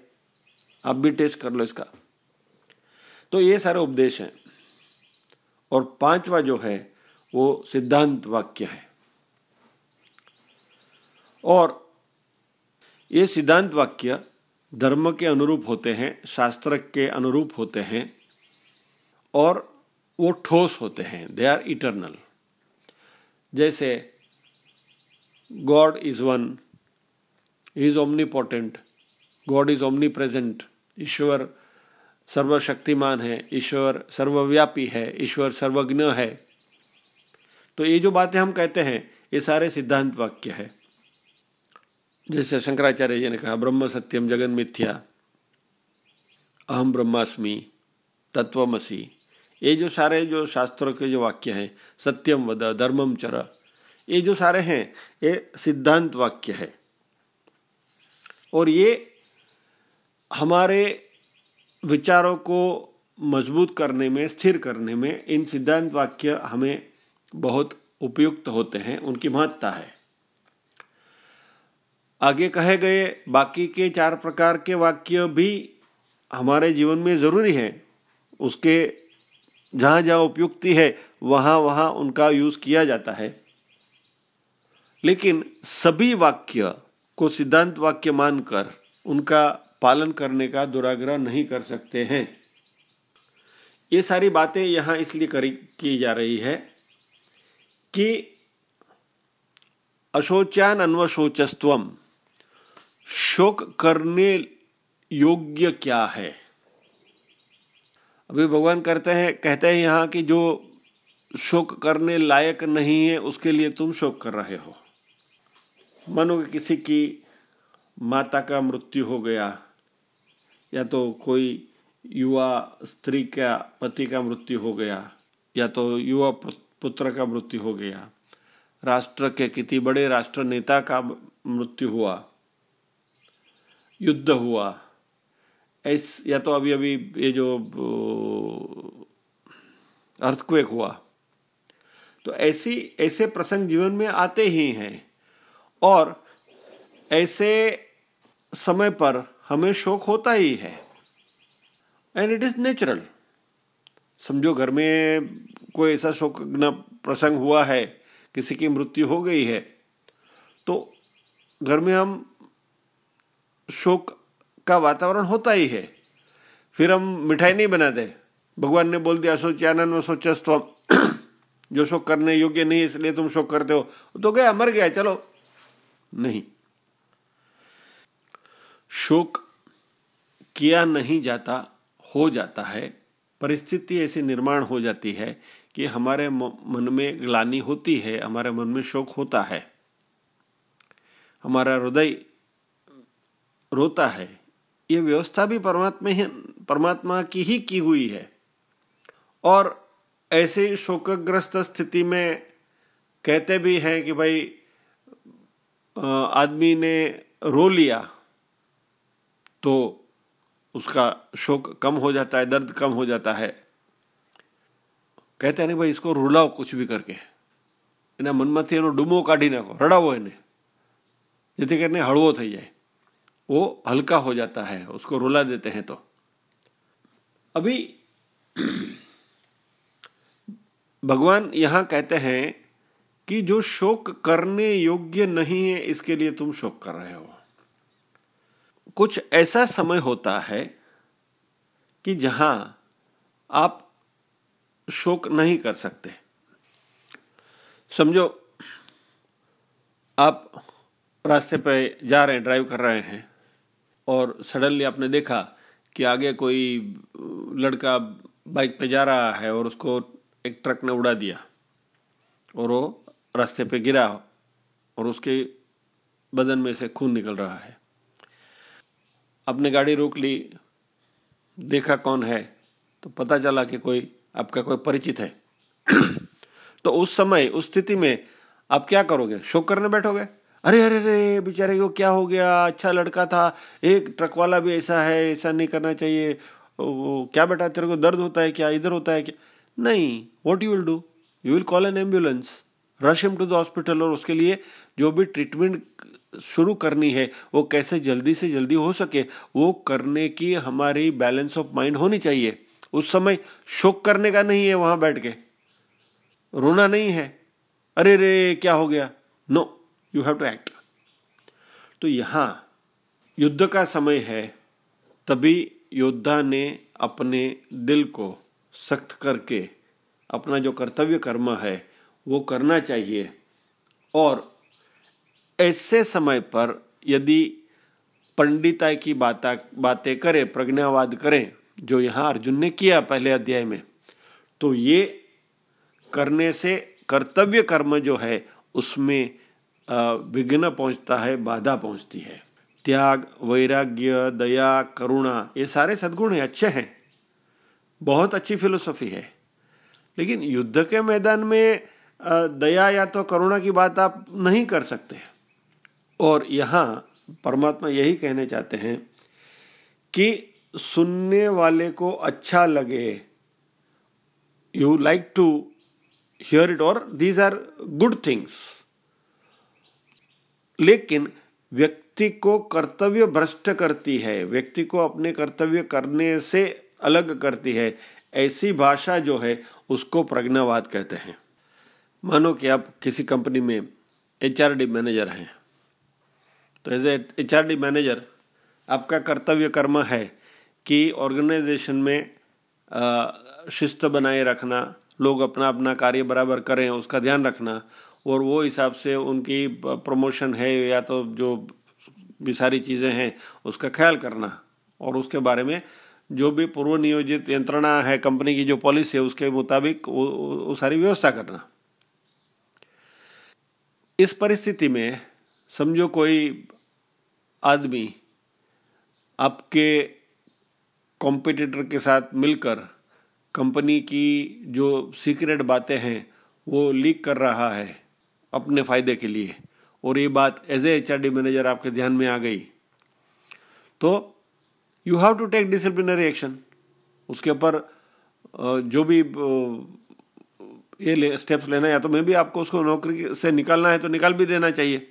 आप भी टेस्ट कर लो इसका। तो ये सारे उपदेश हैं। और पांचवा जो है, वो सिद्धांत वाक्य है। और ये सिद्धांत वाक्य धर्म के अनुरूप होते हैं, शास्त्र के अनुरूप होते हैं, और वो ठोस होते हैं। दे आर इटरनल जैसे God is one is omnipotent God is omnipresent ईश्वर सर्वशक्तिमान है, ईश्वर सर्वव्यापी है, ईश्वर सर्वज्ञ है। तो ये जो बातें हम कहते हैं, ये सारे सिद्धांत वाक्य है। जैसे शंकराचार्य जी ने कहा, ब्रह्म सत्यम जगन मिथ्या, अहम ब्रह्मास्मि तत्वमसी ये जो सारे जो शास्त्रों के जो वाक्य हैं, सत्यम वद, धर्मम चर, ये जो सारे हैं, ये सिद्धांत वाक्य है। और ये हमारे विचारों को मज़बूत करने में, स्थिर करने में, इन सिद्धांत वाक्य हमें बहुत उपयुक्त होते हैं, उनकी महत्ता है। आगे कहे गए बाकी के चार प्रकार के वाक्य भी हमारे जीवन में ज़रूरी हैं। उसके जहाँ जहाँ उपयुक्ति है, वहाँ वहाँ उनका यूज़ किया जाता है। लेकिन सभी वाक्य को सिद्धांत वाक्य मानकर उनका पालन करने का दुराग्रह नहीं कर सकते हैं। ये सारी बातें यहाँ इसलिए करी, की जा रही है कि अशोचान अन्वशोचस्वम शोक करने योग्य क्या है? अभी भगवान करते हैं, कहते हैं यहाँ कि जो शोक करने लायक नहीं है, उसके लिए तुम शोक कर रहे हो। मानो कि किसी की माता का मृत्यु हो गया, या तो कोई युवा स्त्री का पति का मृत्यु हो गया, या तो युवा पुत्र का मृत्यु हो गया। राष्ट्र के किसी बड़े राष्ट्र नेता का मृत्यु हुआ। युद्ध हुआ। ऐस, या तो अभी अभी ये जो अर्थक्वेक हुआ। तो ऐसी, ऐसे प्रसंग जीवन में आते ही हैं। और ऐसे समय पर हमें शोक होता ही है। एंड इट इज़ नेचुरल समझो, घर में कोई ऐसा शोक प्रसंग हुआ है, किसी की मृत्यु हो गई है तो घर में हम शोक का वातावरण होता ही है। फिर हम मिठाई नहीं बनाते। भगवान ने बोल दिया सोचानन व सोचस्व जो शोक करने योग्य नहीं इसलिए तुम शोक करते हो। तो गया, मर गया, चलो। नहीं। शोक किया नहीं जाता, हो जाता है। परिस्थिति ऐसी निर्माण हो जाती है कि हमारे मन में ग्लानी होती है, हमारे मन में शोक होता है। हमारा हृदय रोता है ये व्यवस्था भी परमात्मा ही परमात्मा की ही की हुई है और ऐसे शोकग्रस्त स्थिति में कहते भी हैं कि भाई आदमी ने रो लिया तो उसका शोक कम हो जाता है दर्द कम हो जाता है कहते हैं भाई इसको रुलाओ कुछ भी करके એના મનમાંથી એનો ડૂમો કાઢી નાખો રડાવો એને જેથી કરીને હળવો થઈ જાય वो हल्का हो जाता है, उसको रुला देते हैं तो। अभी भगवान यहाँ कहते हैं कि जो शोक करने योग्य नहीं है, इसके लिए तुम शोक कर रहे हो। कुछ ऐसा समय होता है कि जहाँ आप शोक नहीं कर सकते। समझो, आप रास्ते पे जा रहे हैं, ड्राइव कर रहे हैं और सडनली आपने देखा कि आगे कोई लड़का बाइक पे जा रहा है और उसको एक ट्रक ने उड़ा दिया और वो रास्ते पे गिरा और उसके बदन में से खून निकल रहा है। आपने गाड़ी रोक ली, देखा कौन है तो पता चला कि कोई, आपका कोई परिचित है। तो उस समय, उस स्थिति में आप क्या करोगे? शोक करने बैठोगे? अरे अरे अरे, बेचारे को क्या हो गया? अच्छा लड़का था। एक ट्रक वाला भी ऐसा है, ऐसा नहीं करना चाहिए। क्या बेटा, तेरे को दर्द होता है क्या? इधर होता है क्या? नहीं। What you will do you will call an ambulance rush him to the hospital और उसके लिए जो भी ट्रीटमेंट शुरू करनी है, वो कैसे जल्दी से जल्दी हो सके, वो करने की हमारी बैलेंस ऑफ़ माइंड होनी चाहिए। उस समय शोक करने का नहीं है वहाँ बैठ के। रोना नहीं है। अरे रे क्या हो गया? No you have to act तो यहाँ युद्ध का समय है, तभी योद्धा ने अपने दिल को सख्त करके अपना जो कर्तव्य कर्म है, वो करना चाहिए। और ऐसे समय पर यदि पंडिता की बाता, बातें करें, प्रज्ञावाद करें, जो यहाँ अर्जुन ने किया पहले अध्याय में तो ये करने से कर्तव्य कर्म जो है, उसमें विघ्न पहुँचता है, बाधा पहुँचती है। त्याग, वैराग्य, दया, करुणा, ये सारे सद्गुण हैं, अच्छे हैं। बहुत अच्छी फिलोसफी है। लेकिन युद्ध के मैदान में दया या तो करुणा की बात आप नहीं कर सकते और यहाँ परमात्मा यही कहने चाहते हैं कि सुनने वाले को अच्छा लगे। You like to hear it और दीज आर गुड थिंग्स लेकिन व्यक्ति को कर्तव्य भ्रष्ट करती है, व्यक्ति को अपने कर्तव्य करने से अलग करती है, ऐसी भाषा जो है, उसको प्रज्ञावाद कहते हैं। मानो कि आप किसी कंपनी में एचआरडी मैनेजर हैं। तो एज एच आर मैनेजर, आपका कर्तव्य कर्म है कि ऑर्गेनाइजेशन में शिस्त बनाए रखना, लोग अपना अपना कार्य बराबर करें, उसका ध्यान रखना और वो हिसाब से उनकी प्रमोशन है या तो जो भी सारी चीज़ें हैं उसका ख्याल करना। और उसके बारे में जो भी पूर्व नियोजित यंत्रणा है कंपनी की जो पॉलिसी है उसके मुताबिक वो, वो सारी व्यवस्था करना। इस परिस्थिति में समझो कोई आदमी आपके कॉम्पिटिटर के साथ मिलकर कंपनी की जो सीक्रेट बातें हैं वो लीक कर रहा है। अपने फ़ायदे के लिए। और ये बात एज ए एच मैनेजर आपके ध्यान में आ गई। तो you have to take disciplinary action उसके ऊपर जो भी ये ले, स्टेप्स लेना है या तो मैं भी आपको उसको नौकरी से निकालना है तो निकाल भी देना चाहिए।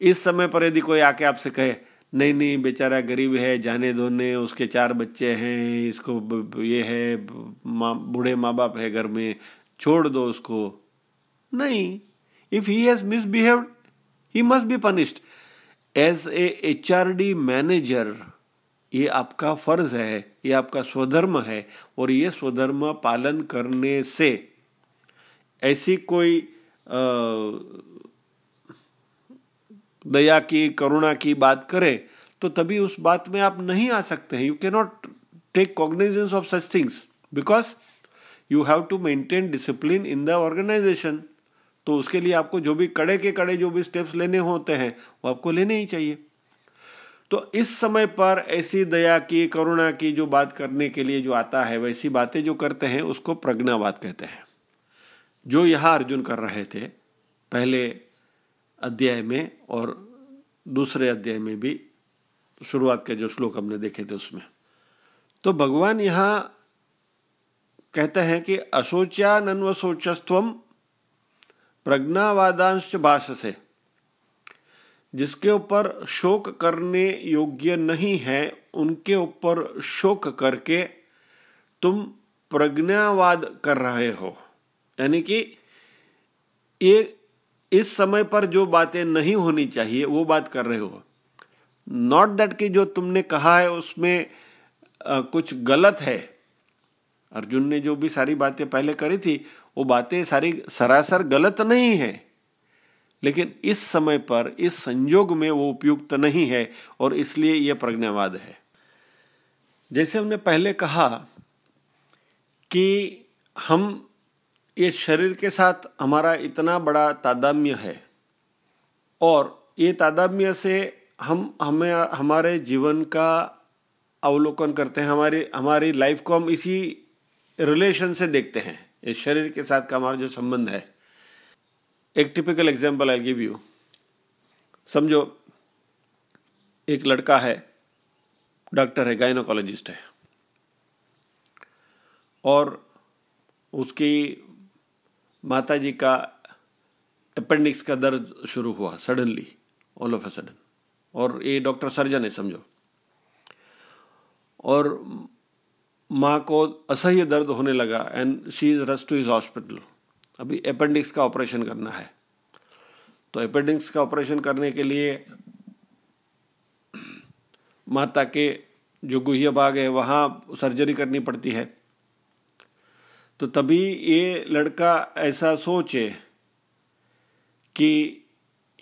इस समय पर यदि कोई आके आपसे कहे नहीं नहीं बेचारा गरीब है जाने दोने उसके चार बच्चे हैं इसको ये है माँ बूढ़े माँ बाप है घर में छोड़ दो उसको। नहीं। If he has misbehaved he must be punished as a H R D manager ये आपका फ़र्ज़ है ये आपका स्वधर्म है और ये स्वधर्म पालन करने से ऐसी कोई आ, दया की करुणा की बात करे तो तभी उस बात में आप नहीं आ सकते हैं। You can not take cognizance of such things because you have to maintain discipline in the organisation तो उसके लिए आपको जो भी कड़े के कड़े जो भी स्टेप्स लेने होते हैं, वो आपको लेने ही चाहिए। तो इस समय पर ऐसी दया की, करुणा की जो बात करने के लिए जो आता है, वैसी बातें जो करते हैं, उसको प्रज्ञावाद कहते हैं। जो यहाँ अर्जुन कर रहे थे, पहले अध्याय में और दूसरे अध्याय में भी, शुरुआत के जो श्लोक हमने देखे थे उसमें। तो भगवान यहाँ कहते हैं कि अशोच्यानन्व शोचस्व प्रज्ञावादांश भाष से जिसके ऊपर शोक करने योग्य नहीं है उनके ऊपर शोक करके तुम प्रज्ञावाद कर रहे हो। यानी कि ये इस समय पर जो बातें नहीं होनी चाहिए वो बात कर रहे हो। नॉट दैट कि जो तुमने कहा है उसमें आ, कुछ गलत है। अर्जुन ने जो भी सारी बातें पहले करी थी वो बातें सारी सरासर गलत नहीं है। लेकिन इस समय पर, इस संयोग में वो उपयुक्त नहीं है और इसलिए यह प्रज्ञावाद है। जैसे हमने पहले कहा कि हम, ये शरीर के साथ हमारा इतना बड़ा तादाम्य है और ये तादाम्य से हम, हमें, हमारे जीवन का अवलोकन करते हैं, हमारी हमारी लाइफ को हम इसी रिलेशन से देखते हैं। इस शरीर के साथ का हमारा जो संबंध है। एक typical example I give you समझो, एक लड़का है डॉक्टर है गायनोकोलॉजिस्ट है। और उसकी माता जी का अपेंडिक्स का दर्द शुरू हुआ suddenly all of a sudden और ये डॉक्टर सर्जन है, समझो। और माँ को असह्य दर्द होने लगा and she is rush to is hospital अभी अपेंडिक्स का ऑपरेशन करना है। तो अपेंडिक्स का ऑपरेशन करने के लिए माता के जो गुह्य भाग है, वहाँ सर्जरी करनी पड़ती है। तो तभी ये लड़का ऐसा सोचे कि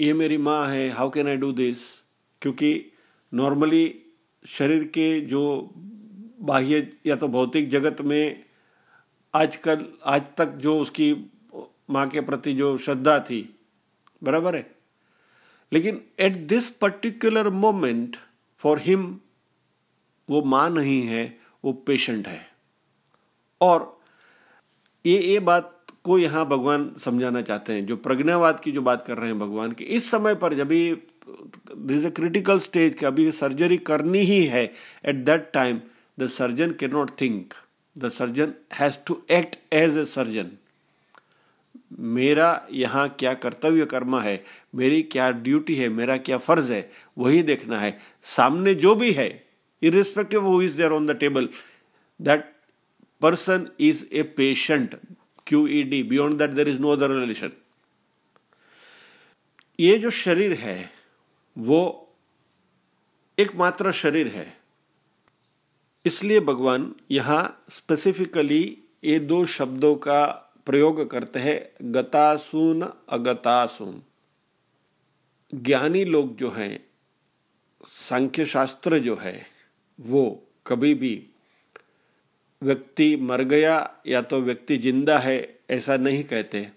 ये मेरी माँ है how can I do this क्योंकि नॉर्मली शरीर के जो बाह्य या तो भौतिक जगत में आजकल, आज तक जो उसकी माँ के प्रति जो श्रद्धा थी, बराबर है? लेकिन at this particular moment for him वो माँ नहीं है, वो पेशेंट है। और ये ये बात को यहाँ भगवान समझाना चाहते हैं, जो प्रज्ञावाद की जो बात कर रहे हैं भगवान, की इस समय पर जब दिस अ क्रिटिकल स्टेज कि अभी सर्जरी करनी ही है at that time surgeon can not think the surgeon has to act as a surgeon मेरा यहाँ क्या कर्तव्य कर्म है? मेरी क्या ड्यूटी है? मेरा क्या फ़र्ज़ है? वही देखना है। सामने जो भी है irrespective who is there on the table that person is a patient Q E D beyond that there is no other relation ये जो शरीर है, वो एकमात्र शरीर है। इसलिए भगवान यहाँ स्पेसिफिकली ये दो शब्दों का प्रयोग करते हैं, गतासून, अगतासून। ज्ञानी लोग जो हैं सांख्य शास्त्र जो है, वो कभी भी व्यक्ति मर गया या तो व्यक्ति ज़िंदा है, ऐसा नहीं कहते।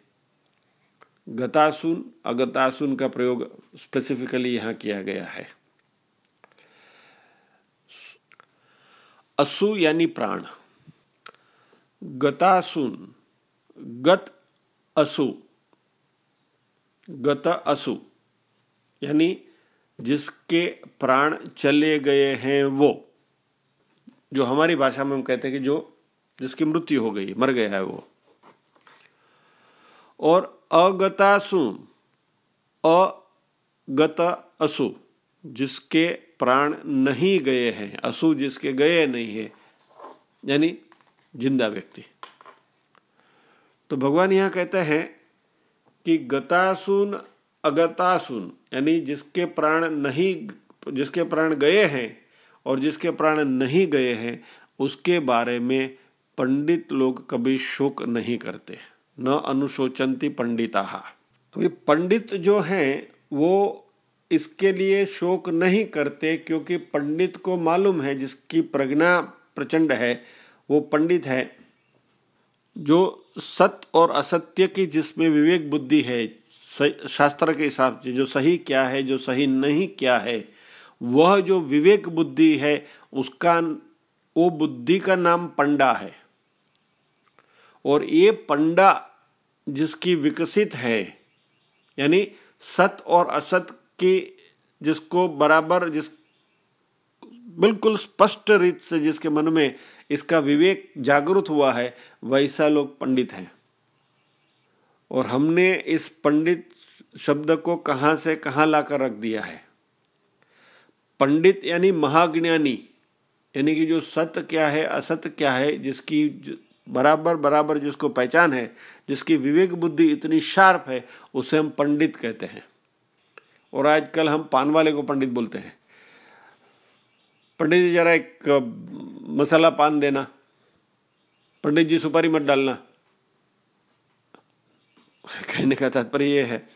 गतासुन, अगतासुन का प्रयोग स्पेसिफिकली यहाँ किया गया है। असु यानी प्राण। गतासुन, गत असु। गत असु, यानी जिसके प्राण चले गए हैं वो। जो हमारी भाषा में हम कहते हैं कि जो, जिसकी मृत्यु हो गई, मर गया है वो। और अगतासु अगत असु, जिसके प्राण नहीं गए हैं, असु जिसके गए नहीं है, यानी ज़िंदा व्यक्ति। तो भगवान यहाँ कहते हैं कि गतासुन अगतासुन, यानी जिसके प्राण नहीं, जिसके प्राण गए हैं और जिसके प्राण नहीं गए हैं, उसके बारे में पंडित लोग कभी शोक नहीं करते। न अनुशोचंती पंडिता। तो पंडित जो हैं, वो इसके लिए शोक नहीं करते क्योंकि पंडित को मालूम है जिसकी प्रज्ञा प्रचंड है, वो पंडित है, जो सत्य और असत्य की जिसमें विवेक बुद्धि है शास्त्र के हिसाब से जो सही क्या है, जो सही नहीं क्या है, वह जो विवेक बुद्धि है, उसका, वो बुद्धि का नाम पंडा है। और ये पंडा जिसकी विकसित है, यानी सत और असत की जिसको बराबर, जिस बिल्कुल स्पष्ट रीत से जिसके मन में इसका विवेक जागृत हुआ है, वैसा लोग पंडित हैं। और हमने इस पंडित शब्द को कहाँ से कहाँ लाकर रख दिया है? पंडित यानी महाज्ञानी, यानी कि जो सत्य क्या है असत्य क्या है, जिसकी बराबर बराबर जिसको पहचान है, जिसकी विवेक बुद्धि इतनी शार्प है, उसे हम पंडित कहते हैं। और आजकल हम पान वाले को पंडित बोलते हैं। पंडित जी जरा एक मसाला पान देना। पंडित जी सुपारी मत डालना। कहने का तात्पर्य यह है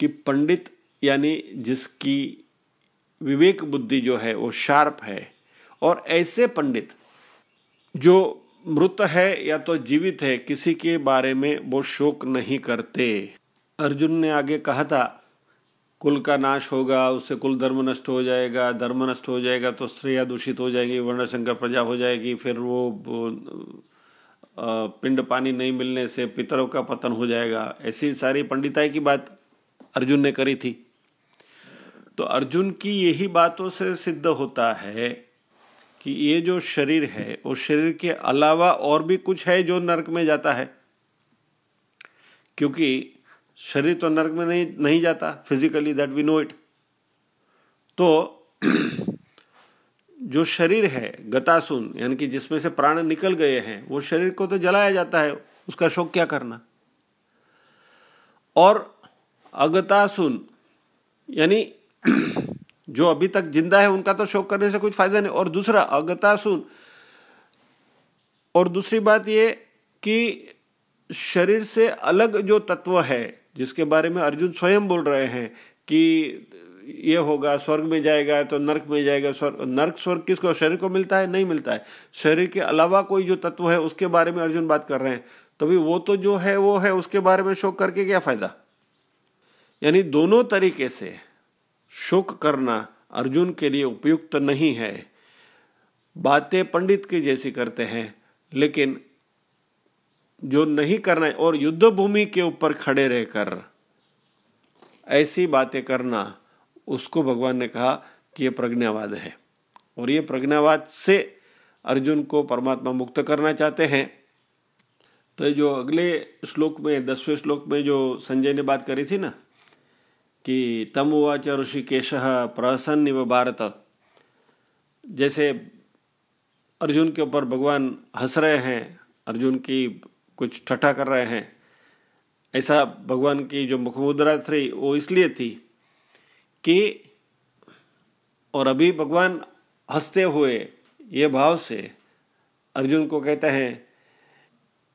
कि पंडित यानी जिसकी विवेक बुद्धि जो है, वो शार्प है। और ऐसे पंडित जो मृत है या तो जीवित है, किसी के बारे में वो शोक नहीं करते। अर्जुन ने आगे कहा था कुल का नाश होगा, उससे कुल धर्म नष्ट हो जाएगा, धर्म नष्ट हो जाएगा तो स्त्रियाँ दूषित हो जाएगी, वर्णशंकर प्रजा हो जाएगी, फिर वो पिंड पानी नहीं मिलने से पितरों का पतन हो जाएगा। ऐसी सारी पंडिताई की बात अर्जुन ने करी थी। तो अर्जुन की यही बातों से सिद्ध होता है कि ये जो शरीर है, वो शरीर के अलावा और भी कुछ है जो नरक में जाता है। क्योंकि शरीर तो नरक में नहीं नहीं जाता physically that we know it तो जो शरीर है, गतासुन, यानी कि जिसमें से प्राण निकल गए हैं, वो शरीर को तो जलाया जाता है, उसका शोक क्या करना? और अगतासुन, यानी जो अभी तक ज़िंदा है, उनका तो शोक करने से कुछ फ़ायदा नहीं। और दूसरा, अगतासुन, और दूसरी बात ये कि शरीर से अलग जो तत्व है जिसके बारे में अर्जुन स्वयं बोल रहे हैं कि ये होगा, स्वर्ग में जाएगा तो नर्क में जाएगा। स्वर्ग, नर्क स्वर्ग किसको, शरीर को मिलता है? नहीं मिलता है। शरीर के अलावा कोई जो तत्व है, उसके बारे में अर्जुन बात कर रहे हैं। तो भी वो तो जो है, वो है, उसके बारे में शोक करके क्या फ़ायदा? यानी दोनों तरीके से शोक करना अर्जुन के लिए उपयुक्त नहीं है। बातें पंडित की जैसी करते हैं, लेकिन जो नहीं करना है, और युद्ध भूमि के ऊपर खड़े रहकर ऐसी बातें करना, उसको भगवान ने कहा कि ये प्रज्ञावाद है। और ये प्रज्ञावाद से अर्जुन को परमात्मा मुक्त करना चाहते हैं। तो जो अगले श्लोक में, दसवें श्लोक में जो संजय ने बात करी थी ना, कि तम उवाच ऋषिकेश प्रसन्न व भारत। जैसे अर्जुन के ऊपर भगवान हंस रहे हैं, अर्जुन की कुछ ठट्ठा कर रहे हैं। ऐसा भगवान की जो मुखमुद्रा थी, वो इसलिए थी कि और अभी भगवान हँसते हुए ये भाव से अर्जुन को कहते हैं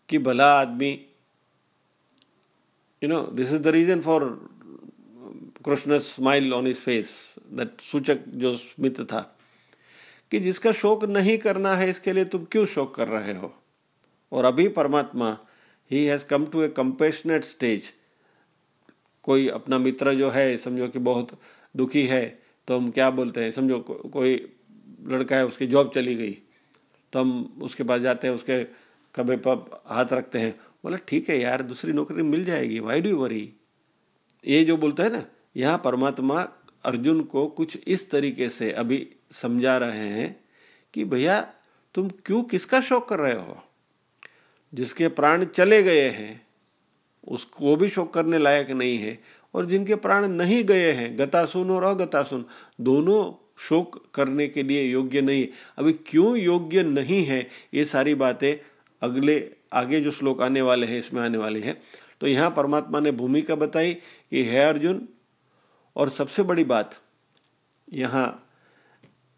कि भला आदमी you know this is the reason for Krishna smile on is face that सूचक जो स्मित था, कि जिसका शोक नहीं करना है, इसके लिए तुम क्यों शोक कर रहे हो? और अभी परमात्मा he has come to a compassionate stage कोई अपना मित्र जो है समझो कि बहुत दुखी है तो हम क्या बोलते हैं? समझो को, कोई लड़का है उसकी जॉब चली गई तो हम उसके पास जाते हैं उसके कभी पर हाथ रखते हैं। बोला ठीक है यार दूसरी नौकरी मिल जाएगी वाई डू वरी ये जो बोलते हैं ना यहाँ परमात्मा अर्जुन को कुछ इस तरीके से अभी समझा रहे हैं कि भैया तुम क्यों किसका शौक कर रहे हो? जिसके प्राण चले गए हैं, उसको भी शोक करने लायक नहीं है, और जिनके प्राण नहीं गए हैं, गतासुन और अगतासुन, दोनों शोक करने के लिए योग्य नहीं अभी क्यों योग्य नहीं है, ये सारी बातें अगले, आगे जो श्लोक आने वाले हैं, इसमें आने वाले हैं। तो यहाँ परमात्मा ने भूमिका बताई कि, है अर्जुन, और सबसे बड़ी बात यहाँ,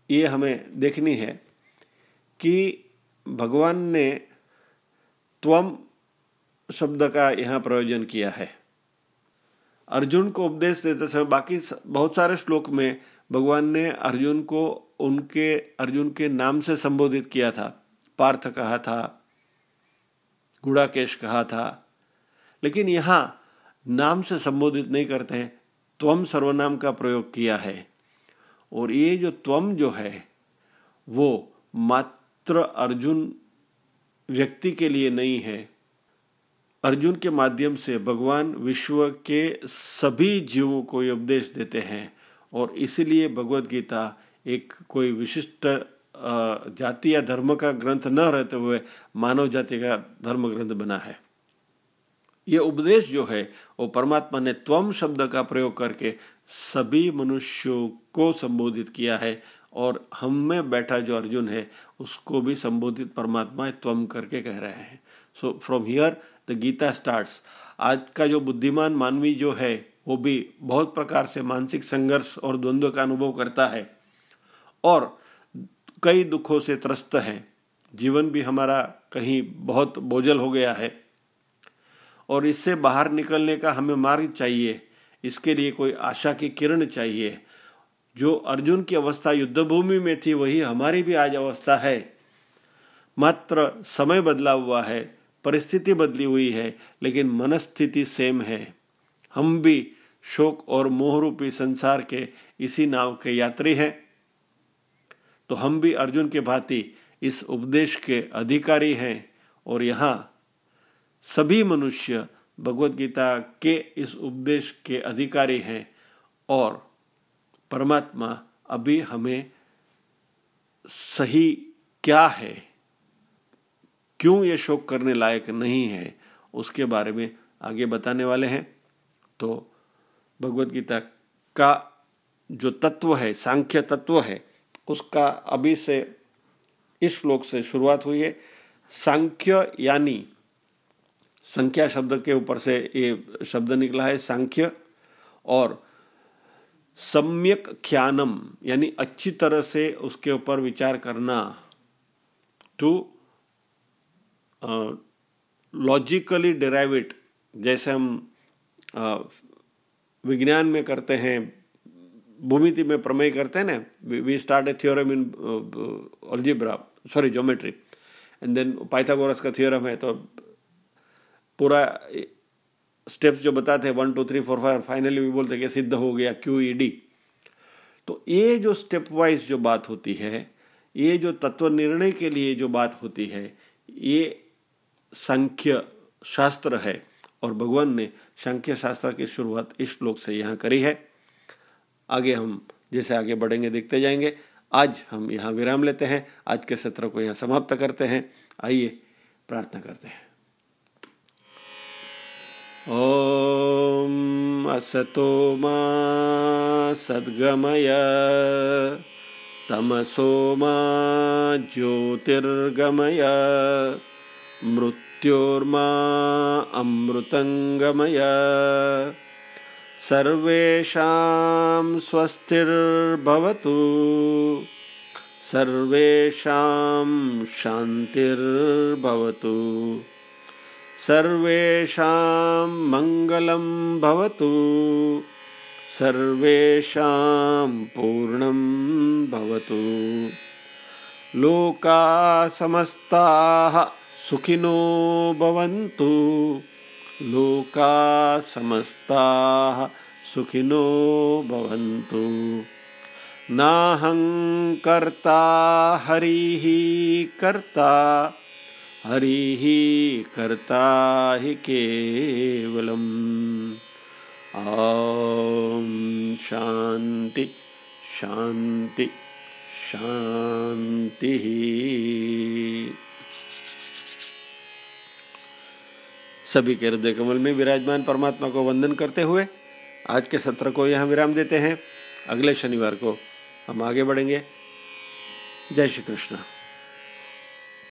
ये हमें देखनी है कि भगवान ने त्वम शब्द का यहाँ प्रयोजन किया है। अर्जुन को उपदेश देते समय बाकी बहुत सारे श्लोक में भगवान ने अर्जुन को उनके, अर्जुन के नाम से संबोधित किया था। पार्थ कहा था, गुड़ाकेश कहा था। लेकिन यहाँ नाम से संबोधित नहीं करते हैं त्वम सर्वनाम का प्रयोग किया है। और ये जो त्वम जो है, वो मात्र अर्जुन व्यक्ति के लिए नहीं है। अर्जुन के माध्यम से भगवान विश्व के सभी जीवों को ये उपदेश देते हैं और इसलिए भगवत गीता एक कोई विशिष्ट जाति या धर्म का ग्रंथ न रहते हुए मानव जाति का धर्म ग्रंथ बना है। ये उपदेश जो है, वो परमात्मा ने त्वम शब्द का प्रयोग करके सभी मनुष्यों को संबोधित किया है। और हम में बैठा जो अर्जुन है, उसको भी संबोधित परमात्मा त्वम करके कह रहे हैं। So from here the Gita starts आज का जो बुद्धिमान मानवी जो है, वो भी बहुत प्रकार से मानसिक संघर्ष और द्वंद्व का अनुभव करता है और कई दुखों से त्रस्त है। जीवन भी हमारा कहीं बहुत बोझल हो गया है और इससे बाहर निकलने का हमें मार्ग चाहिए। इसके लिए कोई आशा की किरण चाहिए। जो अर्जुन की अवस्था युद्ध भूमि में थी, वही हमारी भी आज अवस्था है। मात्र समय बदला हुआ है, परिस्थिति बदली हुई है, लेकिन मनस्थिति सेम है। हम भी शोक और मोहरूपी संसार के इसी नाव के यात्री हैं। तो हम भी अर्जुन के भांति इस उपदेश के अधिकारी हैं और यहाँ सभी मनुष्य भगवत गीता के इस उपदेश के अधिकारी हैं और परमात्मा अभी हमें सही क्या है? क्यों ये शोक करने लायक नहीं है? उसके बारे में आगे बताने वाले हैं। तो भगवत गीता का जो तत्व है, सांख्य तत्व है, उसका अभी से इस श्लोक से शुरुआत हुई है। सांख्य यानी संख्या शब्द के ऊपर से ये शब्द निकला है, सांख्य। और सम्यक ख्यानम, यानी अच्छी तरह से उसके ऊपर विचार करना टू लॉजिकली डिराइविट जैसे हम विज्ञान में करते हैं भूमिति में प्रमेय करते हैं ना we start a theorem in algebra sorry geometry and then Pythagoras का थियोरम है तो पूरा स्टेप्स जो बताते हैं one two three four five finally भी बोलते कि सिद्ध हो गया क्यू ई डी तो ये जो स्टेप वाइज जो बात होती है, ये जो तत्व निर्णय के लिए जो बात होती है, ये संख्य शास्त्र है और भगवान ने संख्य शास्त्र की शुरुआत इस श्लोक से यहाँ करी है। आगे हम जैसे आगे बढ़ेंगे, देखते जाएँगे। आज हम यहाँ विराम लेते हैं। आज के सत्र को यहाँ समाप्त करते हैं। आइए, प्रार्थना करते हैं। ॐ असतो मा सद्गमय तमसो मा ज्योतिर्गमय मृत्योर्मा अमृतङ्गमय। सर्वेषां स्वस्तिर्भवतु सर्वेषां शान्तिर्भवतु सर्वेषां मङ्गलं भवतु। सर्वेषां पूर्णं भवतु। लोका समस्ताः सुखिनो भवन्तु। लोका समस्ताः सुखिनो भवन्तु। नाहङ्कर्ता हरिः कर्ता। हरिः कर्ता हि केवलम्। ॐ शांति शांति शांति सभी के हृदय कमल में विराजमान परमात्मा को वंदन करते हुए आज के सत्र को यहाँ विराम देते हैं। अगले शनिवार को हम आगे बढ़ेंगे। जय श्री कृष्ण।